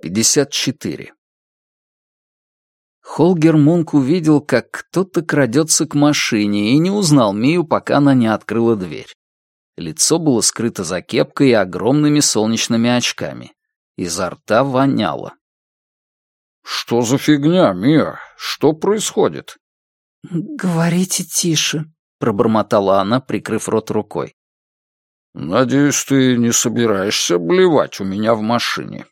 54. Холгер Мунк увидел, как кто-то крадется к машине и не узнал Мию, пока она не открыла дверь. Лицо было скрыто за кепкой и огромными солнечными очками. Изо рта воняло. «Что за фигня, Мия? Что происходит?» «Говорите тише», — пробормотала она, прикрыв рот рукой. «Надеюсь, ты не собираешься блевать у меня в машине».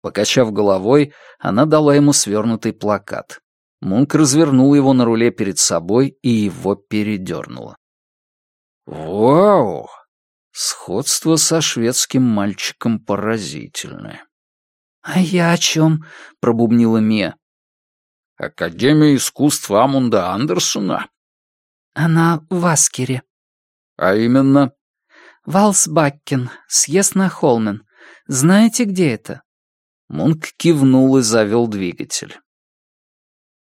Покачав головой, она дала ему свернутый плакат. Мунк развернул его на руле перед собой и его передернуло. «Вау!» Сходство со шведским мальчиком поразительное. «А я о чем?» — пробубнила Мия. «Академия искусств Амунда Андерсона?» «Она в Аскере». «А именно?» «Валсбаккен, съезд на Холмен. Знаете, где это?» Мунк кивнул и завел двигатель.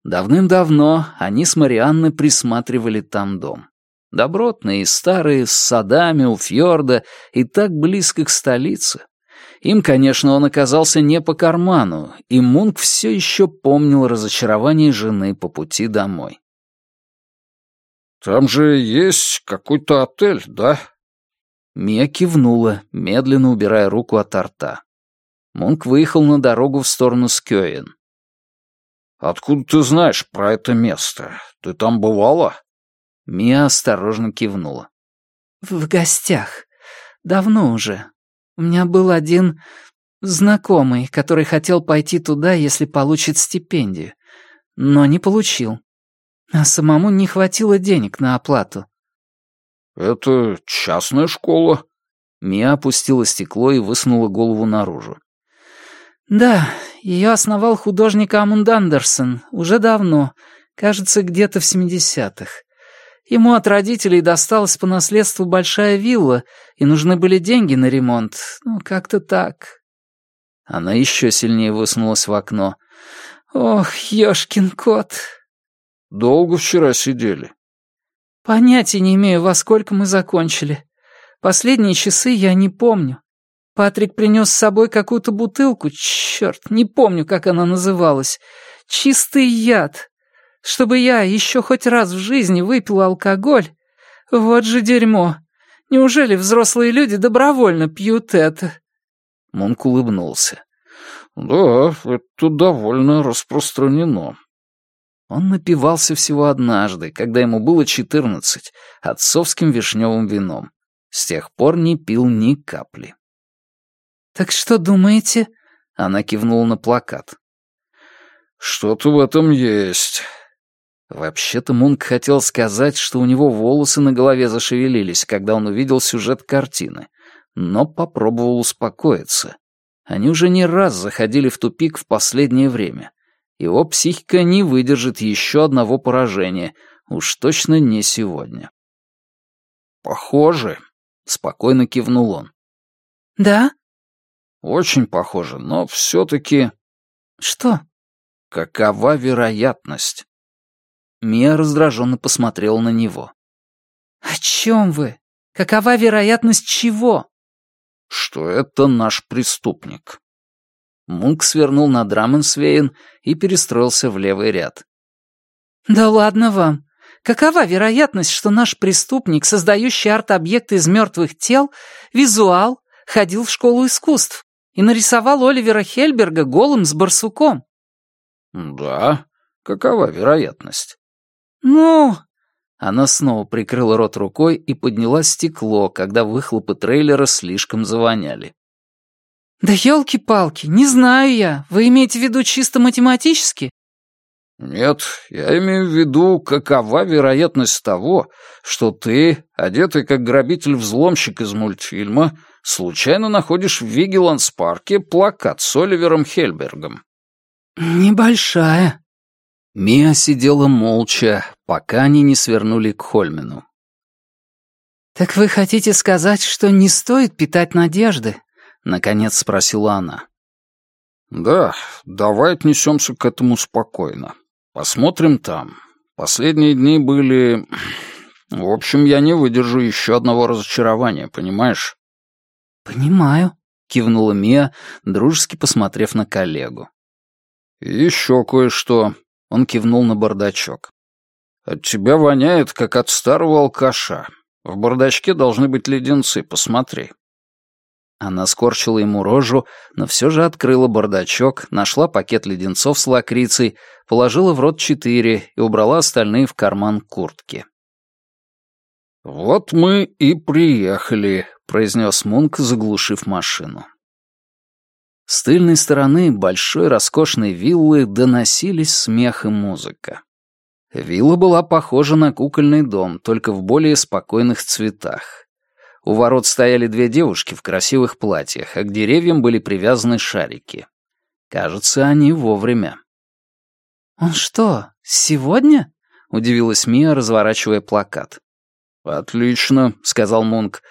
Давным-давно они с Марианной присматривали там дом. Добротные и старые, с садами у фьорда и так близко к столице. Им, конечно, он оказался не по карману, и Мунк все еще помнил разочарование жены по пути домой. «Там же есть какой-то отель, да?» Мия кивнула, медленно убирая руку от рта. Мунк выехал на дорогу в сторону Скёен. «Откуда ты знаешь про это место? Ты там бывала?» Мия осторожно кивнула. «В гостях. Давно уже. У меня был один знакомый, который хотел пойти туда, если получит стипендию, но не получил. А самому не хватило денег на оплату. «Это частная школа?» Мия опустила стекло и высунула голову наружу. «Да, ее основал художник Амунд Андерсон уже давно, кажется, где-то в семидесятых. Ему от родителей досталась по наследству большая вилла, и нужны были деньги на ремонт. Ну, как-то так». Она еще сильнее высунулась в окно. «Ох, ёшкин кот!» «Долго вчера сидели?» «Понятия не имею, во сколько мы закончили. Последние часы я не помню. Патрик принес с собой какую-то бутылку, черт, не помню, как она называлась. Чистый яд. Чтобы я еще хоть раз в жизни выпил алкоголь. Вот же дерьмо. Неужели взрослые люди добровольно пьют это?» Монк улыбнулся. «Да, это довольно распространено». Он напивался всего однажды, когда ему было четырнадцать, отцовским вишневым вином. С тех пор не пил ни капли. «Так что думаете?» — она кивнула на плакат. «Что-то в этом есть». Вообще-то Мунк хотел сказать, что у него волосы на голове зашевелились, когда он увидел сюжет картины, но попробовал успокоиться. Они уже не раз заходили в тупик в последнее время. Его психика не выдержит еще одного поражения, уж точно не сегодня. «Похоже», — спокойно кивнул он. «Да?» Очень похоже, но все-таки... Что? Какова вероятность? Мия раздраженно посмотрела на него. «О чем вы? Какова вероятность чего?» «Что это наш преступник». Мунк свернул на Драменсвейн и перестроился в левый ряд. «Да ладно вам. Какова вероятность, что наш преступник, создающий арт-объекты из мертвых тел, визуал, ходил в школу искусств? и нарисовал Оливера Хельберга голым с барсуком». «Да? Какова вероятность?» «Ну...» Она снова прикрыла рот рукой и подняла стекло, когда выхлопы трейлера слишком завоняли. «Да елки-палки, не знаю я. Вы имеете в виду чисто математически?» «Нет, я имею в виду, какова вероятность того, что ты, одетый как грабитель-взломщик из мультфильма, случайно находишь в Вигеланс-парке плакат с Оливером Хельбергом?» «Небольшая». Мия сидела молча, пока они не свернули к Хольмену. «Так вы хотите сказать, что не стоит питать надежды?» — наконец спросила она. «Да, давай отнесемся к этому спокойно. Посмотрим там. Последние дни были... В общем, я не выдержу еще одного разочарования, понимаешь?» «Понимаю», — кивнула Мия, дружески посмотрев на коллегу. «Еще кое-что», — он кивнул на бардачок. «От тебя воняет, как от старого алкаша. В бардачке должны быть леденцы, посмотри». Она скорчила ему рожу, но все же открыла бардачок, нашла пакет леденцов с лакрицей, положила в рот четыре и убрала остальные в карман куртки. «Вот мы и приехали», — произнес Мунк, заглушив машину. С тыльной стороны большой роскошной виллы доносились смех и музыка. Вилла была похожа на кукольный дом, только в более спокойных цветах. У ворот стояли две девушки в красивых платьях, а к деревьям были привязаны шарики. Кажется, они вовремя. «Он что, сегодня?» — удивилась Мия, разворачивая плакат. «Отлично», — сказал Мунк.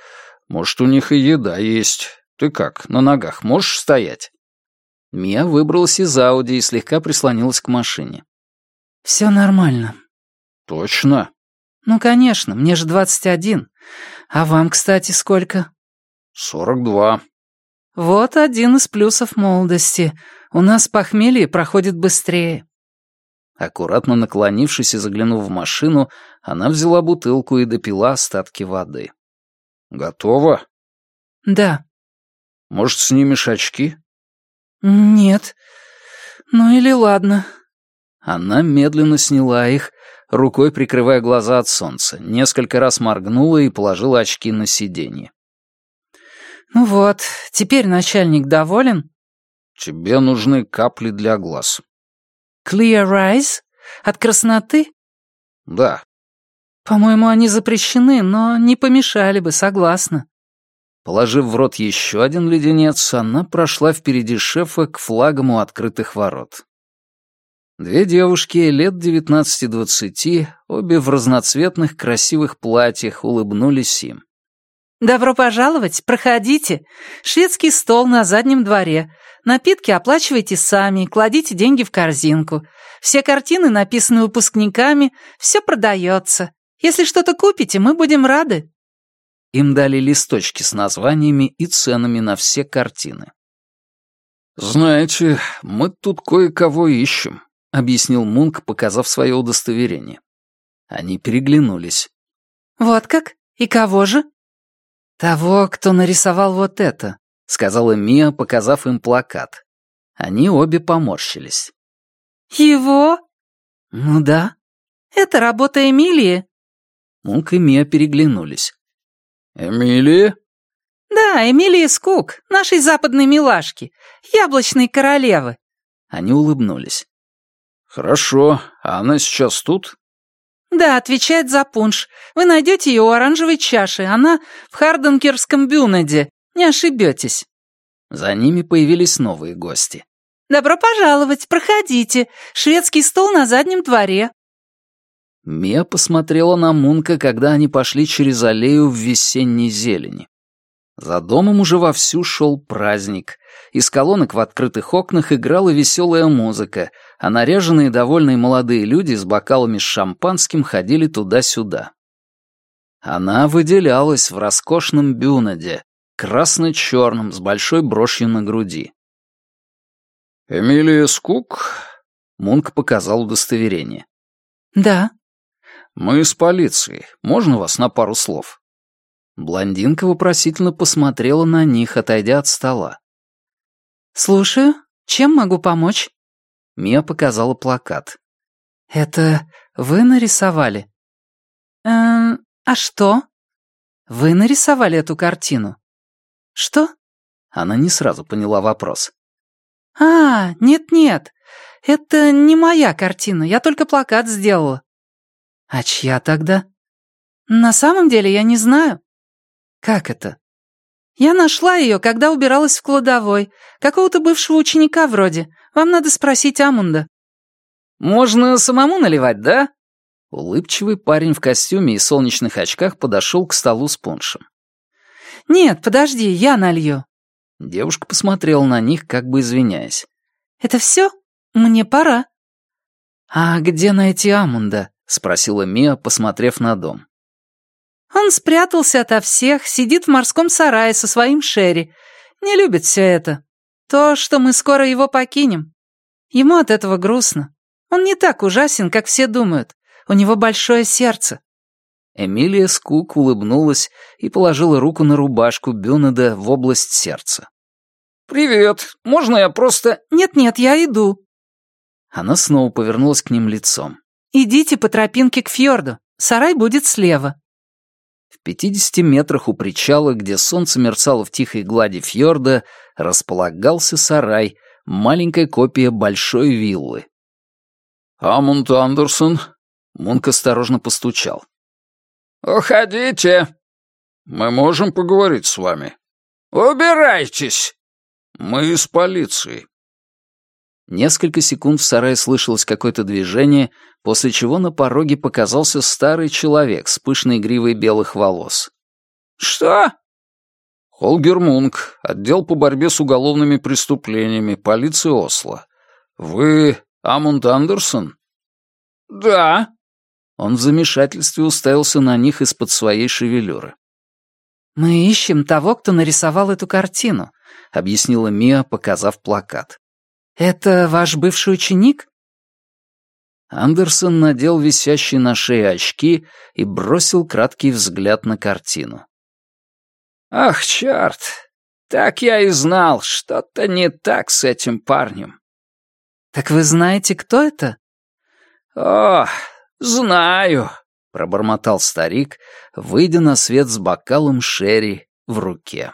«Может, у них и еда есть. Ты как, на ногах можешь стоять?» Мия выбралась из Ауди и слегка прислонилась к машине. «Все нормально». «Точно?» «Ну, конечно, мне же двадцать один. А вам, кстати, сколько?» «Сорок два». «Вот один из плюсов молодости. У нас похмелье проходит быстрее». Аккуратно наклонившись и заглянув в машину, она взяла бутылку и допила остатки воды. «Готово?» «Да». «Может, снимешь очки?» «Нет. Ну или ладно». Она медленно сняла их, рукой прикрывая глаза от солнца, несколько раз моргнула и положила очки на сиденье. «Ну вот, теперь начальник доволен?» «Тебе нужны капли для глаз». «Clear eyes? От красноты?» «Да». «По-моему, они запрещены, но не помешали бы, согласна». Положив в рот еще один леденец, она прошла впереди шефа к флагам у открытых ворот. Две девушки лет девятнадцати-двадцати, обе в разноцветных красивых платьях, улыбнулись им. «Добро пожаловать, проходите. Шведский стол на заднем дворе. Напитки оплачивайте сами, кладите деньги в корзинку. Все картины написаны выпускниками, все продается. Если что-то купите, мы будем рады». Им дали листочки с названиями и ценами на все картины. «Знаете, мы тут кое-кого ищем», — объяснил Мунк, показав свое удостоверение. Они переглянулись. «Вот как? И кого же?» «Того, кто нарисовал вот это», — сказала Мия, показав им плакат. Они обе поморщились. «Его?» «Ну да». «Это работа Эмилии?» Мунк и Мия переглянулись. «Эмилия?» «Да, Эмилия Скук, нашей западной милашки, яблочной королевы». Они улыбнулись. «Хорошо. А она сейчас тут?» «Да, отвечает за пунш. Вы найдете ее у оранжевой чаши. Она в Харденкерском бюнеде. Не ошибетесь». За ними появились новые гости. «Добро пожаловать, проходите. Шведский стол на заднем дворе». Мия посмотрела на Мунка, когда они пошли через аллею в весенней зелени. За домом уже вовсю шел праздник. Из колонок в открытых окнах играла веселая музыка, а наряженные довольные молодые люди с бокалами с шампанским ходили туда-сюда. Она выделялась в роскошном бюнаде, красно-черном, с большой брошью на груди. «Эмилия Скук?» Мунк показал удостоверение. «Да». «Мы из полиции. Можно вас на пару слов?» Блондинка вопросительно посмотрела на них, отойдя от стола. «Слушаю. Чем могу помочь?» Мия показала плакат. «Это вы нарисовали?» «Эм, а что?» «Вы нарисовали эту картину?» «Что?» Она не сразу поняла вопрос. «А, нет-нет, это не моя картина, я только плакат сделала». «А чья тогда?» «На самом деле я не знаю. «Как это?» «Я нашла ее, когда убиралась в кладовой. Какого-то бывшего ученика вроде. Вам надо спросить Амунда». «Можно самому наливать, да?» Улыбчивый парень в костюме и солнечных очках подошел к столу с пуншем. «Нет, подожди, я налью». Девушка посмотрела на них, как бы извиняясь. «Это все? Мне пора». «А где найти Амунда?» — спросила Мия, посмотрев на дом. Он спрятался ото всех, сидит в морском сарае со своим Шерри. Не любит все это. То, что мы скоро его покинем. Ему от этого грустно. Он не так ужасен, как все думают. У него большое сердце». Эмилия Скук улыбнулась и положила руку на рубашку Бюнеда в область сердца. «Привет. Можно я просто...» «Нет-нет, я иду». Она снова повернулась к ним лицом. «Идите по тропинке к фьорду. Сарай будет слева». В пятидесяти метрах у причала, где солнце мерцало в тихой глади фьорда, располагался сарай, маленькая копия большой виллы. «Амунд Андерсон?» Мунк осторожно постучал. «Уходите!» «Мы можем поговорить с вами?» «Убирайтесь!» «Мы из полиции». Несколько секунд в сарае слышалось какое-то движение, после чего на пороге показался старый человек с пышной гривой белых волос. «Что?» «Холгер Мунк, отдел по борьбе с уголовными преступлениями, полиции Осло. Вы Амунд Андерсон?» «Да». Он в замешательстве уставился на них из-под своей шевелюры. «Мы ищем того, кто нарисовал эту картину», — объяснила Мия, показав плакат. «Это ваш бывший ученик?» Андерсон надел висящие на шее очки и бросил краткий взгляд на картину. «Ах, черт! Так я и знал, что-то не так с этим парнем». «Так вы знаете, кто это?» «О, знаю», — пробормотал старик, выйдя на свет с бокалом шерри в руке.